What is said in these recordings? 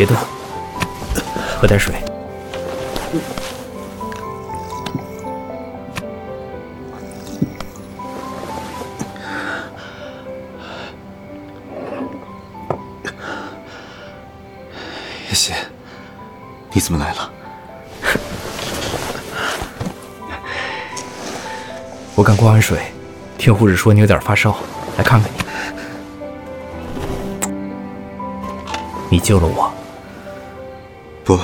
别动，喝点水。叶邪，你怎么来了？我刚挂完水，听护士说你有点发烧，来看看你。你救了我，不，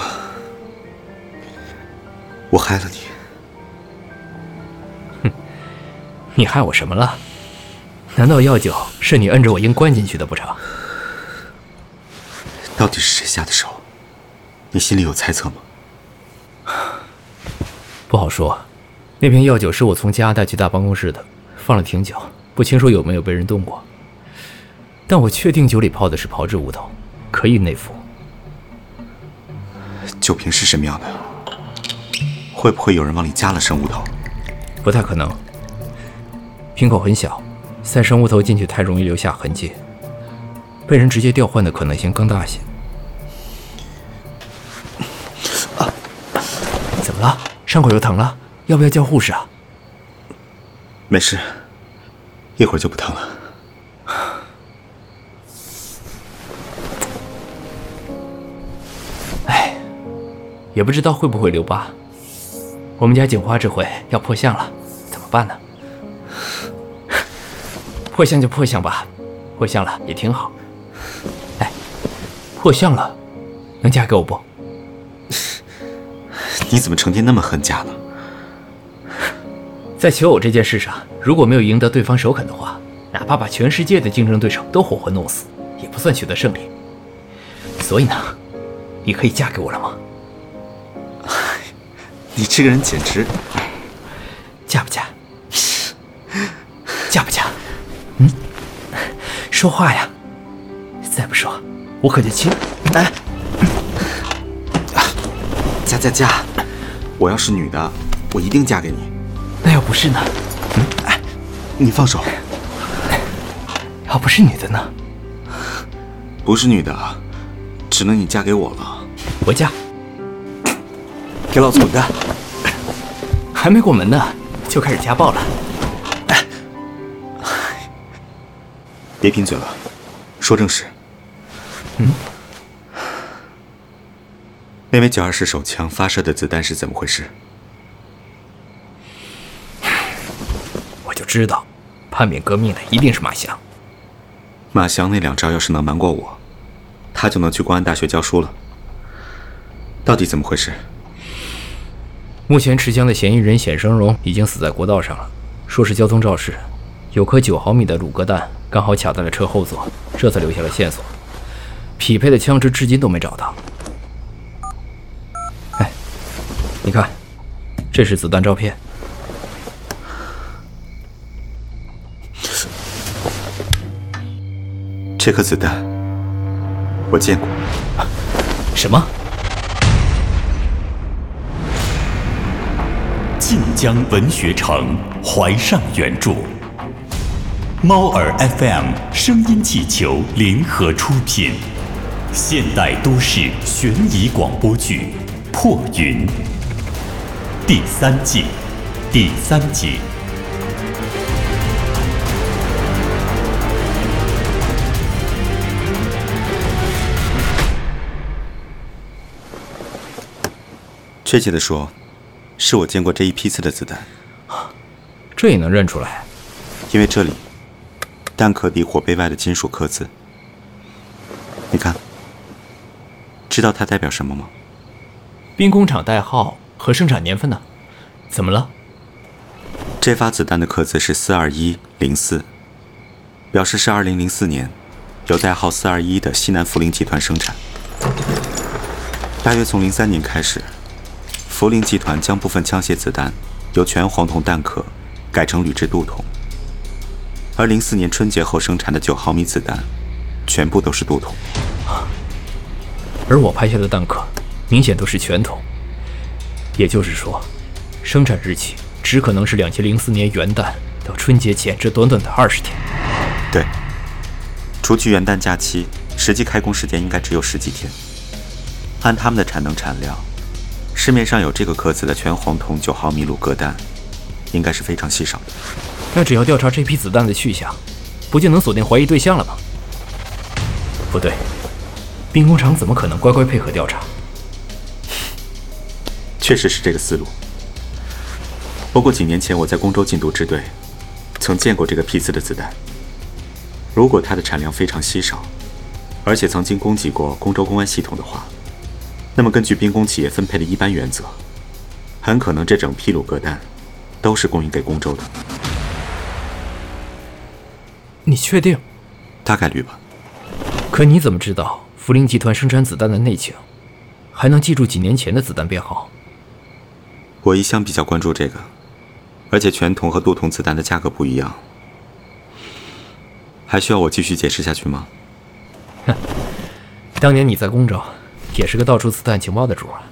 我害了你。哼你害我什么了？难道药酒是你摁着我硬灌进去的不成？到底是谁下的手？你心里有猜测吗？不好说。那瓶药酒是我从家带去大办公室的，放了挺久，不清楚有没有被人动过。但我确定酒里泡的是炮制乌头。可以内服。酒瓶是什么样的？会不会有人往里加了生物头？不太可能。瓶口很小，塞生物头进去太容易留下痕迹，被人直接调换的可能性更大些。啊！怎么了？伤口又疼了？要不要叫护士啊？没事，一会儿就不疼了。也不知道会不会留疤。我们家锦花这回要破相了，怎么办呢？破相就破相吧，破相了也挺好。哎，破相了，能嫁给我不？你怎么成天那么恨嫁呢？在求偶这件事上，如果没有赢得对方首肯的话，哪怕把全世界的竞争对手都活活弄死，也不算取得胜利。所以呢，你可以嫁给我了吗？你这个人简直，嫁不嫁？嫁不嫁？嗯，说话呀！再不说，我可就亲。哎，嫁嫁嫁！我要是女的，我一定嫁给你。那要不是呢？哎，你放手。要不是女的呢？不是女的，只能你嫁给我了。我嫁。给老子滚蛋！还没过门呢，就开始家暴了。哎别贫嘴了，说正事。嗯，那枚九二式手枪发射的子弹是怎么回事？我就知道，叛变革命的一定是马翔。马翔那两招要是能瞒过我，他就能去公安大学教书了。到底怎么回事？目前持枪的嫌疑人冼生荣已经死在国道上了，说是交通肇事。有颗九毫米的鲁格弹刚好卡在了车后座，这才留下了线索。匹配的枪支至今都没找到。哎，你看，这是子弹照片。这颗子弹我见过。什么？晋江文学城怀上原著，猫耳 FM 声音气球联合出品，现代都市悬疑广播剧《破云》第三季第三集。确切的说。是我见过这一批次的子弹，这也能认出来？因为这里弹壳底火杯外的金属刻字，你看，知道它代表什么吗？兵工厂代号和生产年份呢？怎么了？这发子弹的刻字是四二一零四，表示是二零零四年由代号四二一的西南福林集团生产，大约从零三年开始。福林集团将部分枪械子弹由全黄铜弹壳改成铝制镀铜，而零四年春节后生产的九毫米子弹全部都是镀铜。而我拍下的弹壳明显都是全铜，也就是说，生产日期只可能是两千零四年元旦到春节前这短短的二十天。对，除去元旦假期，实际开工时间应该只有十几天。按他们的产能产量，市面上有这个壳子的全黄铜九毫米鲁格弹，应该是非常稀少的。那只要调查这批子弹的去向，不就能锁定怀疑对象了吗？不对，兵工厂怎么可能乖乖配合调查？确实是这个思路。不过几年前我在公州禁毒支队，曾见过这个批次的子弹。如果它的产量非常稀少，而且曾经供给过公州公安系统的话，那么根据兵工企业分配的一般原则，很可能这整批鲁格弹都是供应给宫州的。你确定？大概率吧。可你怎么知道福林集团生产子弹的内情，还能记住几年前的子弹编号？我一向比较关注这个。而且全铜和镀铜子弹的价格不一样，还需要我继续解释下去吗？哼，当年你在宫州也是个到处刺探情报的主啊。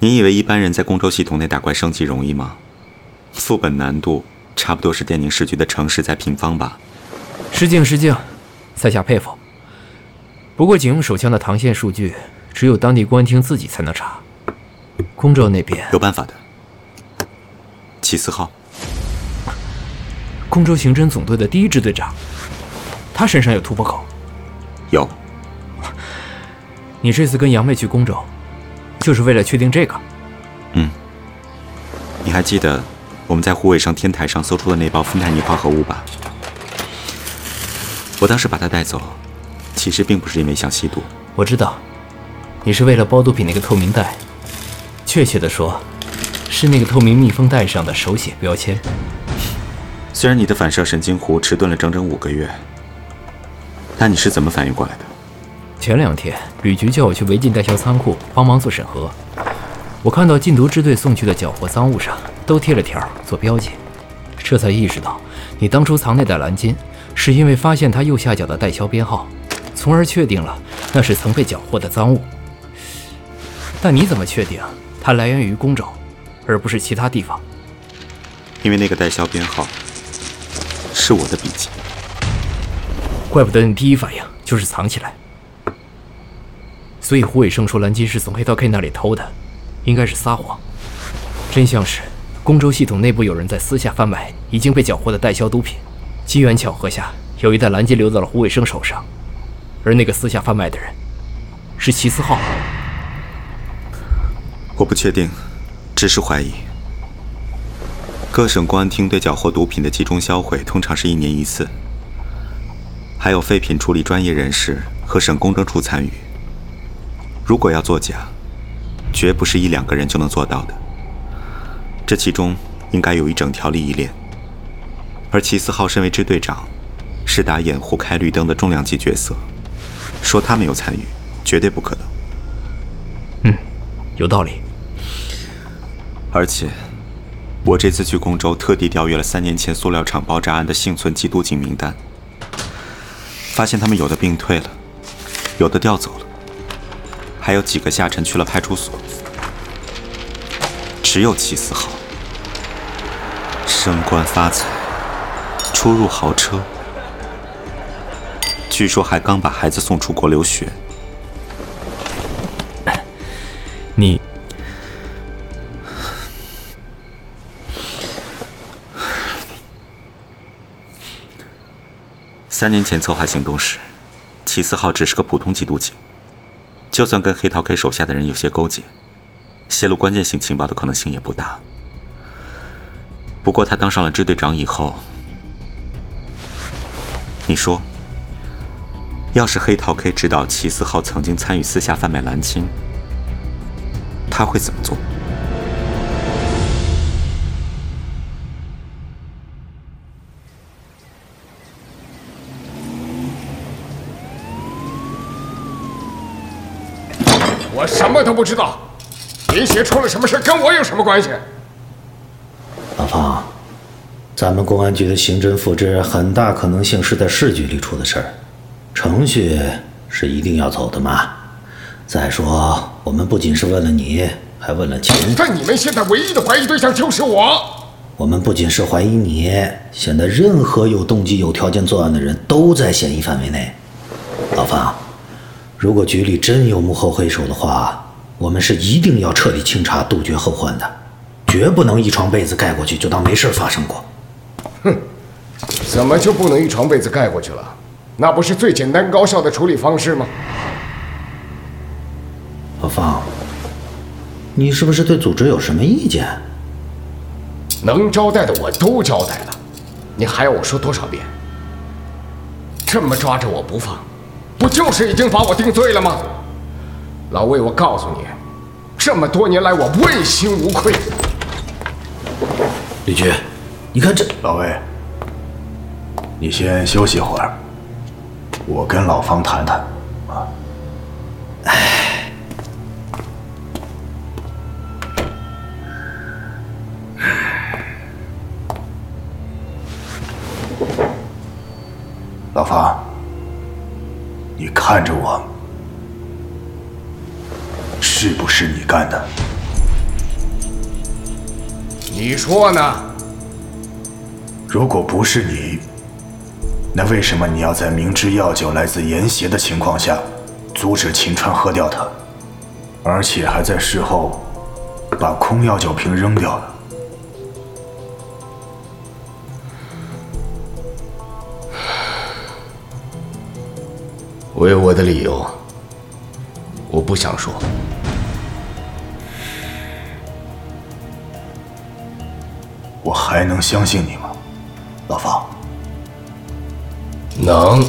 你以为一般人在公州系统内打怪升级容易吗？副本难度差不多是电宁市局的城市在平方吧？失敬失敬，在下佩服。不过警用手枪的膛线数据，只有当地公安厅自己才能查。公州那边有办法的。齐思浩，公州刑侦总队的第一支队长，他身上有突破口。有。你这次跟杨妹去宫州，就是为了确定这个？嗯。你还记得我们在护卫上天台上搜出的那包芬太尼化合物吧？我当时把它带走，其实并不是因为想吸毒。我知道，你是为了包毒品那个透明袋。确切的说。是那个透明密封袋上的手写标签。虽然你的反射神经弧迟钝了整整五个月，但你是怎么反应过来的？前两天旅局叫我去违禁代销仓库帮忙做审核，我看到禁毒支队送去的缴获赃物上都贴了条做标记，这才意识到你当初藏那袋蓝金是因为发现它右下角的代销编号，从而确定了那是曾被缴获的赃物。但你怎么确定它来源于宫州？而不是其他地方，因为那个代销编号是我的笔记。怪不得你第一反应就是藏起来。所以胡伟胜说蓝金是从黑桃 K 那里偷的，应该是撒谎。真相是，宫州系统内部有人在私下贩卖已经被缴获的代销毒品。机缘巧合下，有一袋蓝金流到了胡伟胜手上，而那个私下贩卖的人是齐思浩。我不确定。只是怀疑。各省公安厅对缴获毒品的集中销毁，通常是一年一次。还有废品处理专业人士和省公证处参与。如果要作假，绝不是一两个人就能做到的。这其中应该有一整条利益链。而齐四号身为支队长，是打掩护、开绿灯的重量级角色，说他没有参与，绝对不可能。嗯，有道理。而且，我这次去宫州，特地调阅了三年前塑料厂爆炸案的幸存缉毒警名单，发现他们有的病退了，有的调走了，还有几个下沉去了派出所。只有齐四号升官发财，出入豪车，据说还刚把孩子送出国留学。你。三年前策划行动时，齐四号只是个普通缉毒警，就算跟黑桃 K 手下的人有些勾结，泄露关键性情报的可能性也不大。不过他当上了支队长以后，你说，要是黑桃 K 知道齐思豪曾经参与私下贩卖蓝青，他会怎么做？我什么都不知道，林协出了什么事，跟我有什么关系？老方，咱们公安局的刑侦复职很大可能性是在市局里出的事儿，程序是一定要走的嘛。再说，我们不仅是问了你，还问了秦。但你们现在唯一的怀疑对象就是我。我们不仅是怀疑你，现在任何有动机、有条件作案的人都在嫌疑范围内。老方。如果局里真有幕后黑手的话，我们是一定要彻底清查，杜绝后患的，绝不能一床被子盖过去就当没事发生过。哼怎么就不能一床被子盖过去了？那不是最简单高效的处理方式吗？老方，你是不是对组织有什么意见？能交代的我都交代了，你还要我说多少遍？这么抓着我不放，不就是已经把我定罪了吗？老魏，我告诉你，这么多年来我问心无愧。李局，你看这老魏，你先休息会儿，我跟老方谈谈。啊，老方，你看着我，是不是你干的？你说呢？如果不是你，那为什么你要在明知药酒来自严邪的情况下，阻止秦川喝掉它，而且还在事后把空药酒瓶扔掉了？我有我的理由，我不想说。我还能相信你吗，老方？能。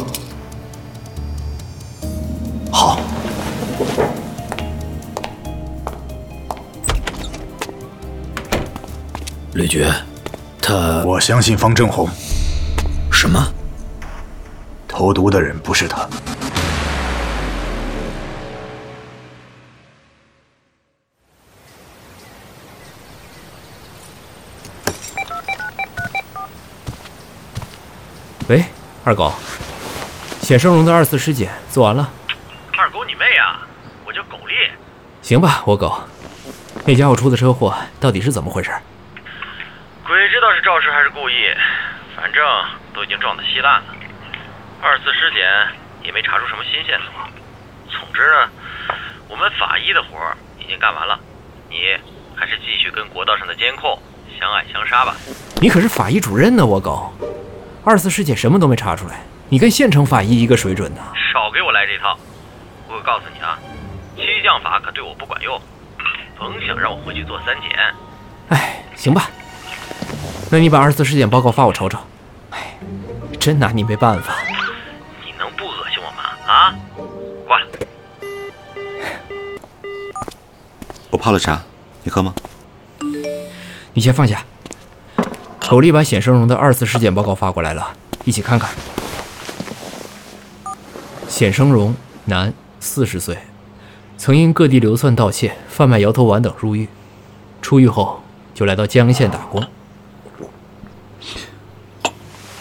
好。吕局，他我相信方正红。什么？投毒的人不是他。喂，二狗，显生龙的二次尸检做完了。二狗你妹啊！我叫狗力。行吧，我狗，那家伙出的车祸到底是怎么回事？鬼知道是肇事还是故意，反正都已经撞得稀烂了。二次尸检也没查出什么新线索。总之呢，我们法医的活已经干完了，你还是继续跟国道上的监控相爱相杀吧。你可是法医主任呢，我狗。二次尸检什么都没查出来，你跟县城法医一个水准呢。少给我来这套！我可告诉你啊，激将法可对我不管用，甭想让我回去做三检。哎，行吧，那你把二次尸检报告发我瞅瞅。哎，真拿你没办法。你能不恶心我吗？啊，挂了。我泡了茶，你喝吗？你先放下。狗力把显生荣的二次尸检报告发过来了，一起看看。显生荣，男，四十岁，曾因各地流窜盗窃、贩卖摇头丸等入狱，出狱后就来到江县打工。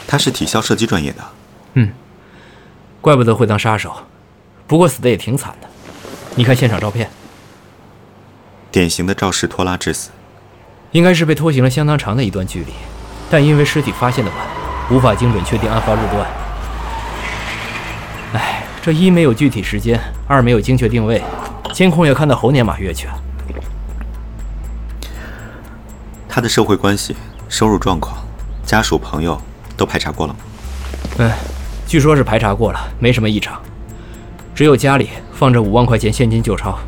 他是体校射击专业的。嗯，怪不得会当杀手，不过死的也挺惨的。你看现场照片，典型的肇事拖拉致死，应该是被拖行了相当长的一段距离。但因为尸体发现的晚，无法精准确定案发路段。哎，这一没有具体时间，二没有精确定位，监控也看到猴年马月去了。他的社会关系、收入状况、家属朋友都排查过了吗？嗯，据说是排查过了，没什么异常，只有家里放着五万块钱现金旧钞。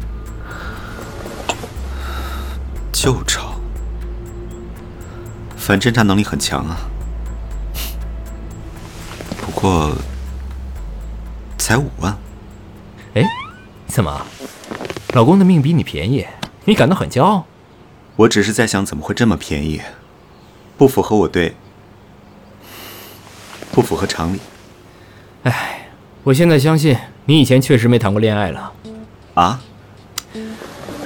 旧钞。反侦查能力很强啊，不过才五万。哎，怎么，老公的命比你便宜，你感到很骄傲？我只是在想，怎么会这么便宜？不符合我对，不符合常理。哎，我现在相信你以前确实没谈过恋爱了。啊？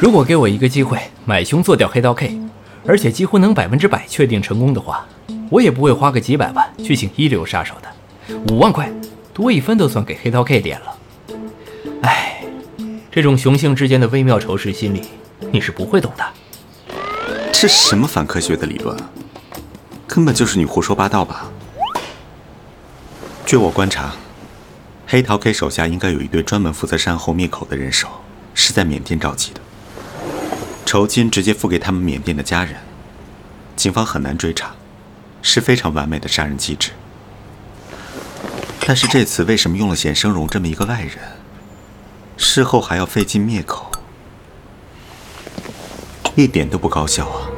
如果给我一个机会，买凶做掉黑刀 K。而且几乎能百分之百确定成功的话，我也不会花个几百万去请一流杀手的。五万块多一分都算给黑桃 K 点了。哎，这种雄性之间的微妙仇视心理，你是不会懂的。这什么反科学的理论？根本就是你胡说八道吧？据我观察，黑桃 K 手下应该有一队专门负责善后灭口的人手，是在缅甸召集的。酬金直接付给他们缅甸的家人，警方很难追查，是非常完美的杀人机制。但是这次为什么用了显生荣这么一个外人？事后还要费劲灭口，一点都不高效啊！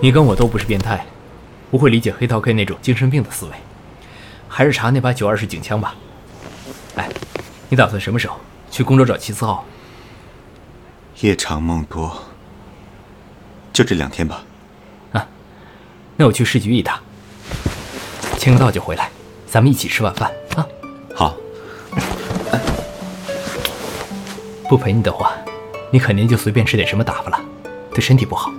你跟我都不是变态，不会理解黑桃 K 那种精神病的思维。还是查那把九二式警枪吧。哎，你打算什么时候去公州找齐四号？夜长梦多，就这两天吧。啊，那我去市局一趟，签个到就回来，咱们一起吃晚饭啊。好。不陪你的话，你肯定就随便吃点什么打发了，对身体不好。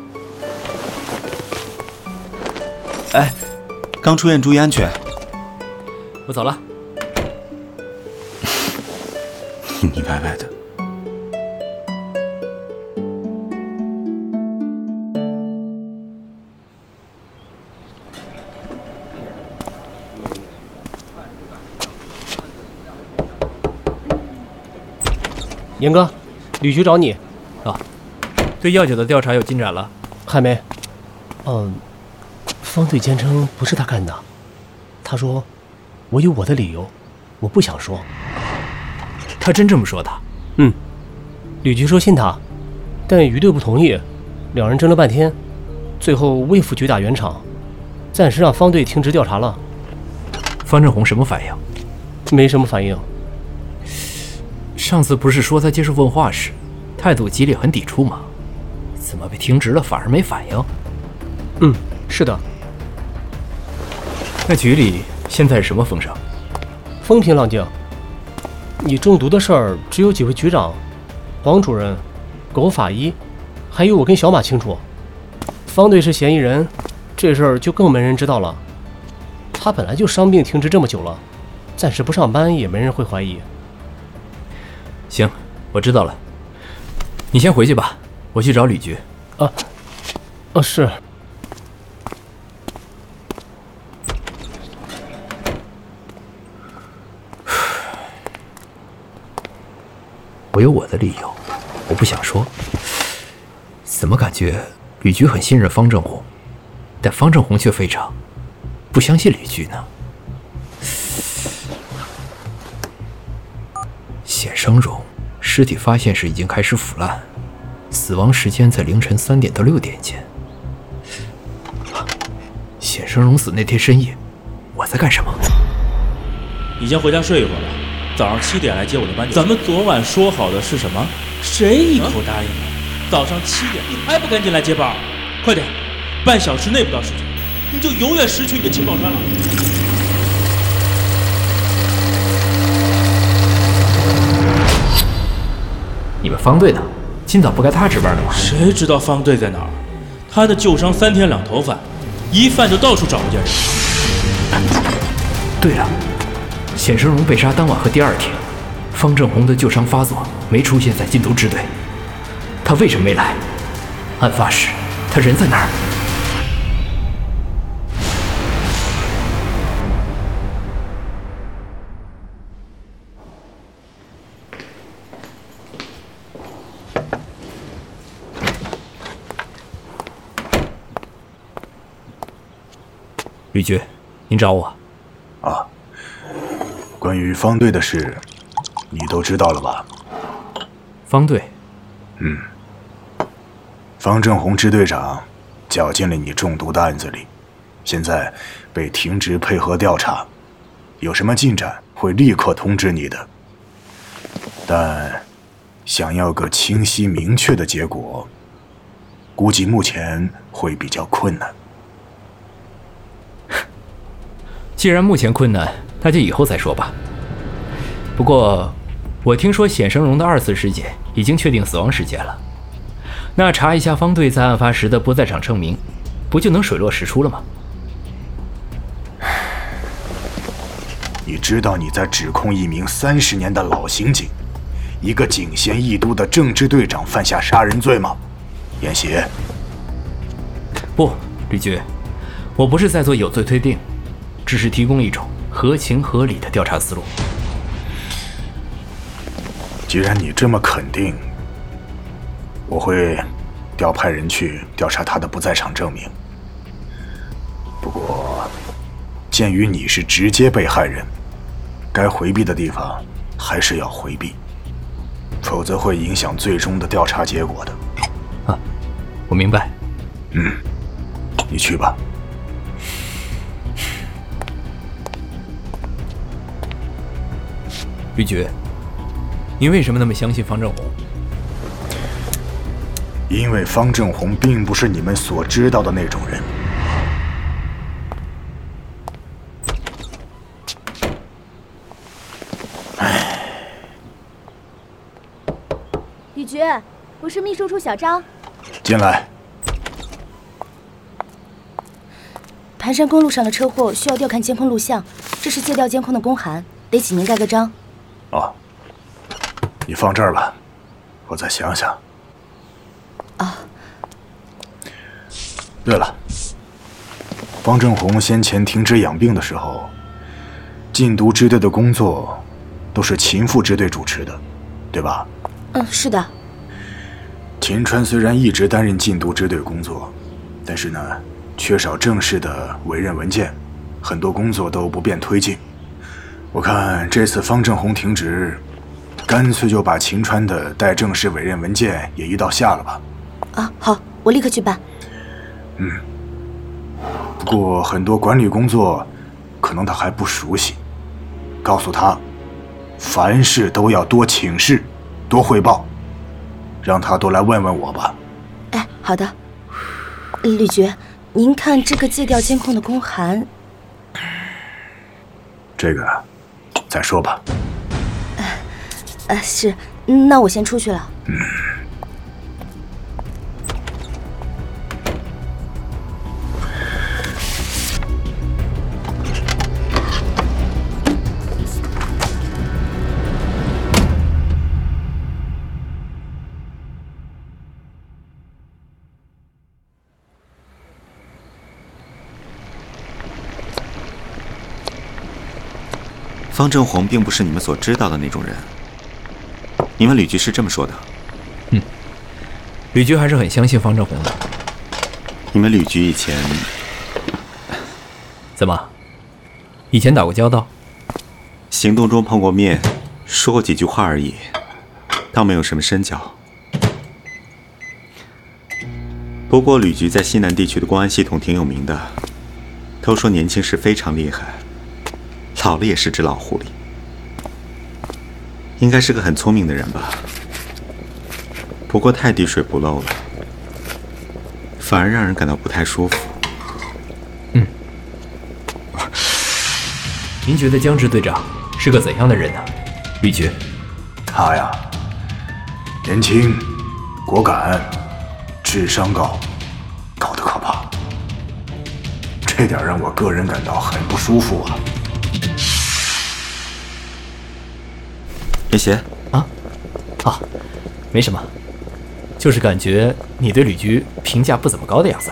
哎，刚出院，注意安全。我走了。腻腻歪歪的。严哥，吕局找你。啊，对药酒的调查有进展了？还没。嗯，方队坚称不是他干的。他说，我有我的理由，我不想说。他真这么说的？嗯。吕局说信他，但余队不同意。两人争了半天，最后魏副局打圆场，暂时让方队停职调查了。方正红什么反应？没什么反应。上次不是说他接受问话时，态度激烈，很抵触吗？怎么被停职了，反而没反应？嗯，是的。那局里现在是什么风声？风平浪静。你中毒的事儿，只有几位局长、黄主任、狗法医，还有我跟小马清楚。方队是嫌疑人，这事儿就更没人知道了。他本来就伤病停职这么久了，暂时不上班也没人会怀疑。行，我知道了。你先回去吧，我去找吕局。啊，啊是。我有我的理由，我不想说。怎么感觉吕局很信任方正红，但方正红却非常不相信吕局呢？显生荣尸体发现时已经开始腐烂，死亡时间在凌晨三点到六点间。显生荣死那天深夜，我在干什么？你先回家睡一会儿吧，早上七点来接我的班。咱们昨晚说好的是什么？谁一口答应了？早上七点，你还不赶紧来接班？快点，半小时内不到时间，你就永远失去你的情报栓了。你们方队呢，今早不该他值班的吗？谁知道方队在哪儿？他的旧伤三天两头犯，一犯就到处找不见人。对了，显生荣被杀当晚和第二天，方正红的旧伤发作，没出现在禁毒支队。他为什么没来？案发时他人在哪儿？吕局，您找我？啊，关于方队的事，你都知道了吧？方队？嗯。方正红支队长搅进了你中毒的案子里，现在被停职配合调查，有什么进展会立刻通知你的。但想要个清晰明确的结果，估计目前会比较困难。既然目前困难，那就以后再说吧。不过，我听说显生荣的二次尸检已经确定死亡时间了，那查一下方队在案发时的不在场证明，不就能水落石出了吗？你知道你在指控一名三十年的老刑警，一个警衔一都的正支队长犯下杀人罪吗？严邪。不，吕局，我不是在做有罪推定。只是提供一种合情合理的调查思路。既然你这么肯定，我会调派人去调查他的不在场证明。不过，鉴于你是直接被害人，该回避的地方还是要回避，否则会影响最终的调查结果的。啊，我明白。嗯，你去吧。吕局，你为什么那么相信方正红？因为方正红并不是你们所知道的那种人。吕局，我是秘书处小张。进来。盘山公路上的车祸需要调看监控录像，这是借调监控的公函，得请您盖个章。哦，你放这儿吧，我再想想。啊。对了，方正红先前停职养病的时候，禁毒支队的工作都是秦副支队主持的，对吧？嗯，是的。秦川虽然一直担任禁毒支队工作，但是呢，缺少正式的委任文件，很多工作都不便推进。我看这次方正红停职，干脆就把秦川的带正式委任文件也一道下了吧。啊，好，我立刻去办。嗯。不过很多管理工作，可能他还不熟悉，告诉他，凡事都要多请示，多汇报，让他多来问问我吧。哎，好的。李局，您看这个借调监控的公函。这个。再说吧。呃，是，那我先出去了。嗯。方正红并不是你们所知道的那种人。你们吕局是这么说的。嗯，吕局还是很相信方正红的。你们吕局以前怎么？以前打过交道？行动中碰过面，说过几句话而已，倒没有什么深交。不过吕局在西南地区的公安系统挺有名的，都说年轻时非常厉害。老了也是只老狐狸，应该是个很聪明的人吧。不过太滴水不漏了，反而让人感到不太舒服。嗯，您觉得江支队长是个怎样的人呢？吕局，他呀，年轻、果敢、智商高，高的可怕。这点让我个人感到很不舒服啊。别邪啊，啊，没什么，就是感觉你对吕局评价不怎么高的样子。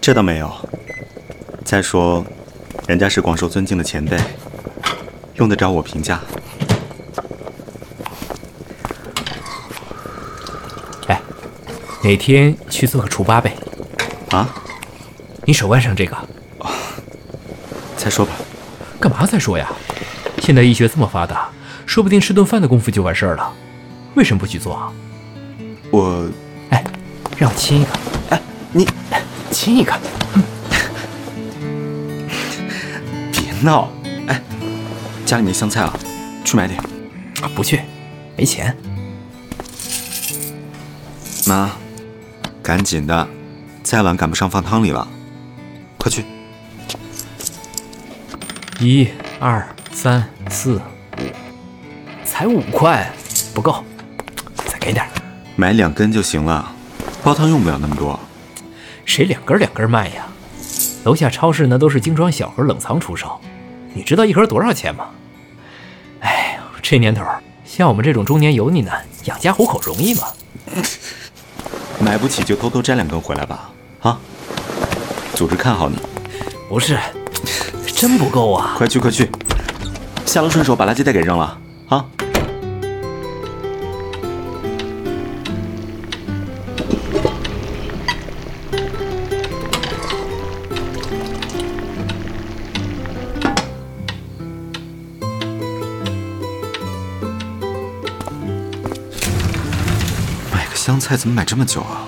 这倒没有。再说，人家是广受尊敬的前辈，用得着我评价？哎，哪天去做个除疤呗？啊？你手腕上这个？再说吧。干嘛再说呀？现在医学这么发达。说不定吃顿饭的功夫就完事儿了，为什么不去做啊？我，哎，让我亲一个。哎，你亲一个。别闹！哎，家里没香菜了，去买点。啊，不去，没钱。妈，赶紧的，再晚赶不上放汤里了。快去。一、二、三、四。才五块，不够，再给点买两根就行了，煲汤用不了那么多。谁两根两根卖呀？楼下超市那都是精装小盒冷藏出售，你知道一盒多少钱吗？哎呦，这年头，像我们这种中年油腻男，养家糊口容易吗？买不起就偷偷摘两根回来吧，啊？组织看好你。不是，真不够啊！快去快去，下楼顺手把垃圾袋给扔了啊！菜怎么买这么久啊？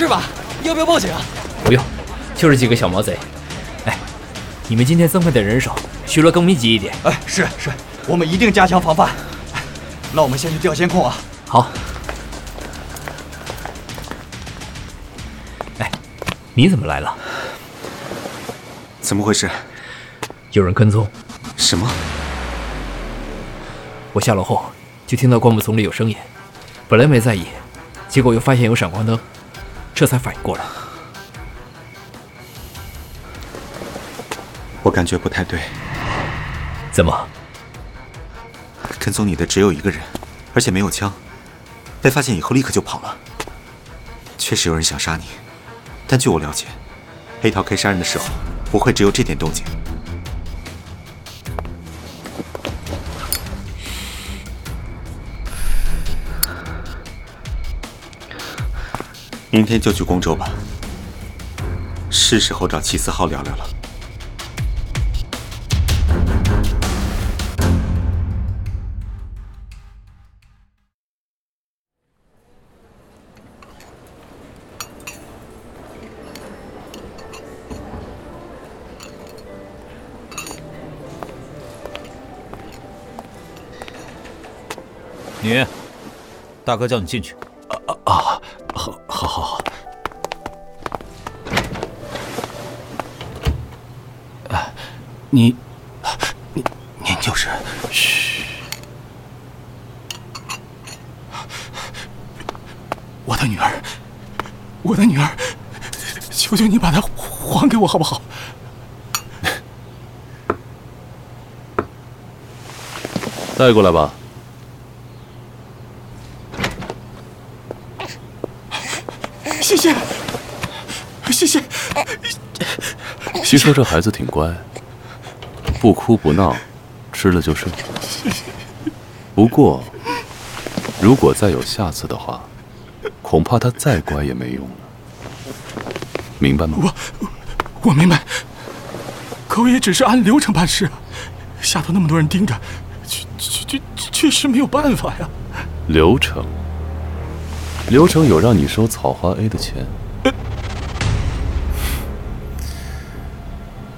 事吧？要不要报警啊？不用，就是几个小毛贼。哎，你们今天增派点人手，巡逻更密集一点。哎，是是，我们一定加强防范。哎那我们先去调监控啊。好。哎，你怎么来了？怎么回事？有人跟踪。什么？我下楼后就听到灌木丛里有声音，本来没在意，结果又发现有闪光灯，这才反应过来。我感觉不太对。怎么？跟踪你的只有一个人，而且没有枪，被发现以后立刻就跑了。确实有人想杀你，但据我了解黑桃 K 杀人的时候不会只有这点动静。明天就去公州吧，是时候找齐思浩聊聊了。你，大哥叫你进去。你，你，您就是，嘘，我的女儿，我的女儿，求求你把她还给我好不好？带过来吧。谢谢，谢谢。西说这孩子挺乖，不哭不闹，吃了就睡。不过，如果再有下次的话，恐怕他再乖也没用了。明白吗？我我明白，可我也只是按流程办事，下头那么多人盯着，确确确确实没有办法呀。流程。流程有让你收草花 A 的钱，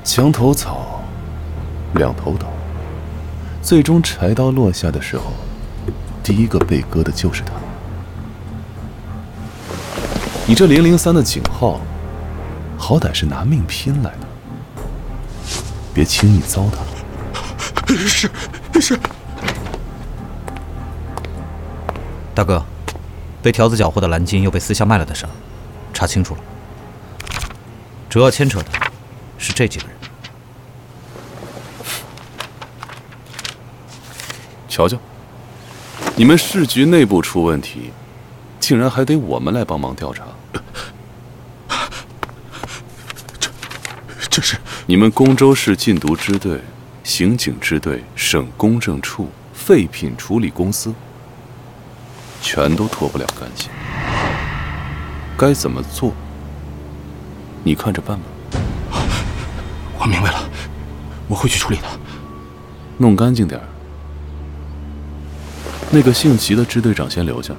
墙头草，两头倒，最终柴刀落下的时候，第一个被割的就是他。你这零零三的警号，好歹是拿命拼来的，别轻易糟蹋。是是，大哥。被条子缴获的蓝金又被私下卖了的事，查清楚了。主要牵扯的是这几个人。瞧瞧，你们市局内部出问题，竟然还得我们来帮忙调查。这，这是你们公州市禁毒支队、刑警支队、省公证处、废品处理公司。全都脱不了干系，该怎么做？你看着办吧。我明白了，我会去处理的。弄干净点儿。那个姓齐的支队长先留下，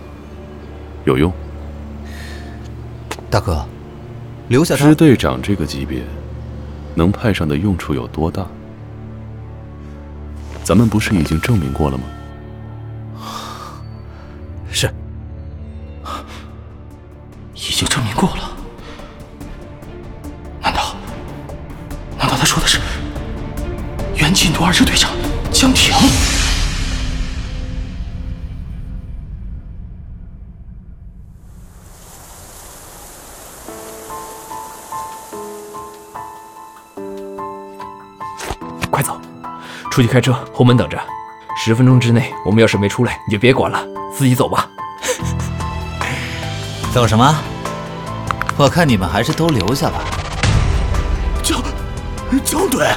有用。大哥，留下他。支队长这个级别，能派上的用处有多大？咱们不是已经证明过了吗？是，已经证明过了。难道，难道他说的是原禁毒二支队长江婷。出去开车，后门等着。十分钟之内，我们要是没出来，你就别管了，自己走吧。走什么？我看你们还是都留下吧。江江队，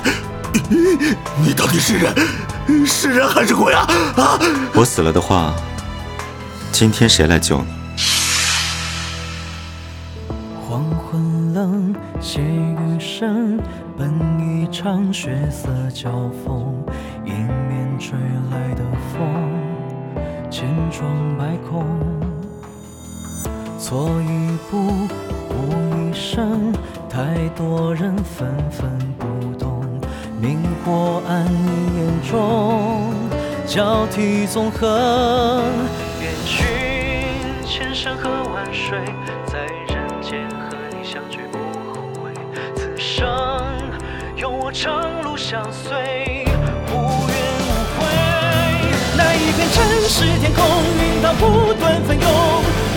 你到底是人是人还是鬼啊？啊！我死了的话，今天谁来救你？场血色交锋，迎面吹来的风，千疮百孔。错一步，误一生，太多人纷纷不懂，明火暗你眼中，交替纵横。遍寻千山和万水，在人间和你相聚不后悔。此生长路相随，无怨无悔。那一片尘世天空，云涛不断翻涌。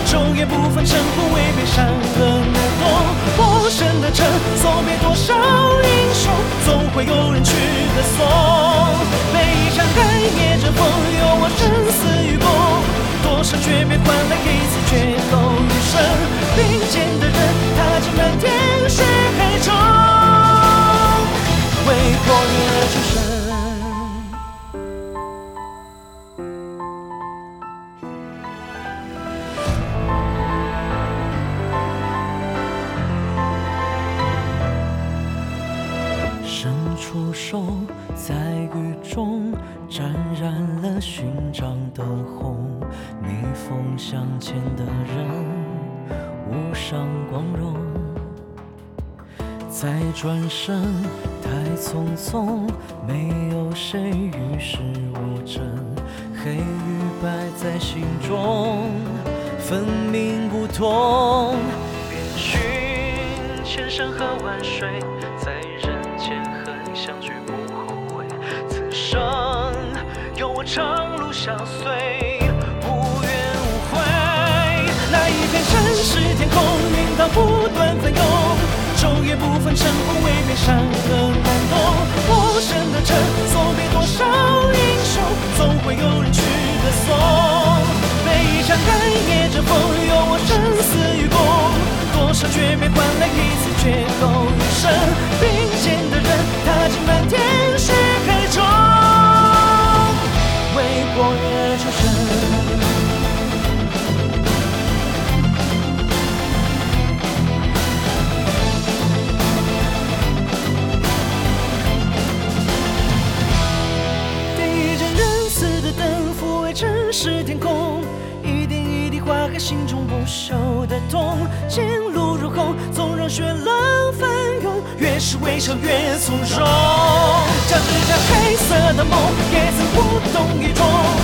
昼夜不分晨昏，未被山河难懂。陌生的城，送别多少英雄，总会有人去歌颂。每一场寒夜阵风，有我生死与共。多少诀别换来一次决斗余生。并肩的人，踏进漫天血海中，为破灭而出生。伸出手，在雨中沾染了勋章的红。逆风向前的人，无上光荣。再转身，太匆匆，没有谁与世无争。黑与白在心中，分明不同。遍寻千山和万水，在人间和你相聚不后悔。此生有我长路相随，无怨无悔。那一片尘世天空，云涛不断翻涌。昼夜不分晨昏，未被山河难懂。陌生的城，送别多少英雄，总会有人去歌颂。每一场暗夜阵风，有我生死与共。多少诀别换来一次绝口余生。并肩的人，踏进漫天从容。将这场黑色的梦，也曾无动于衷。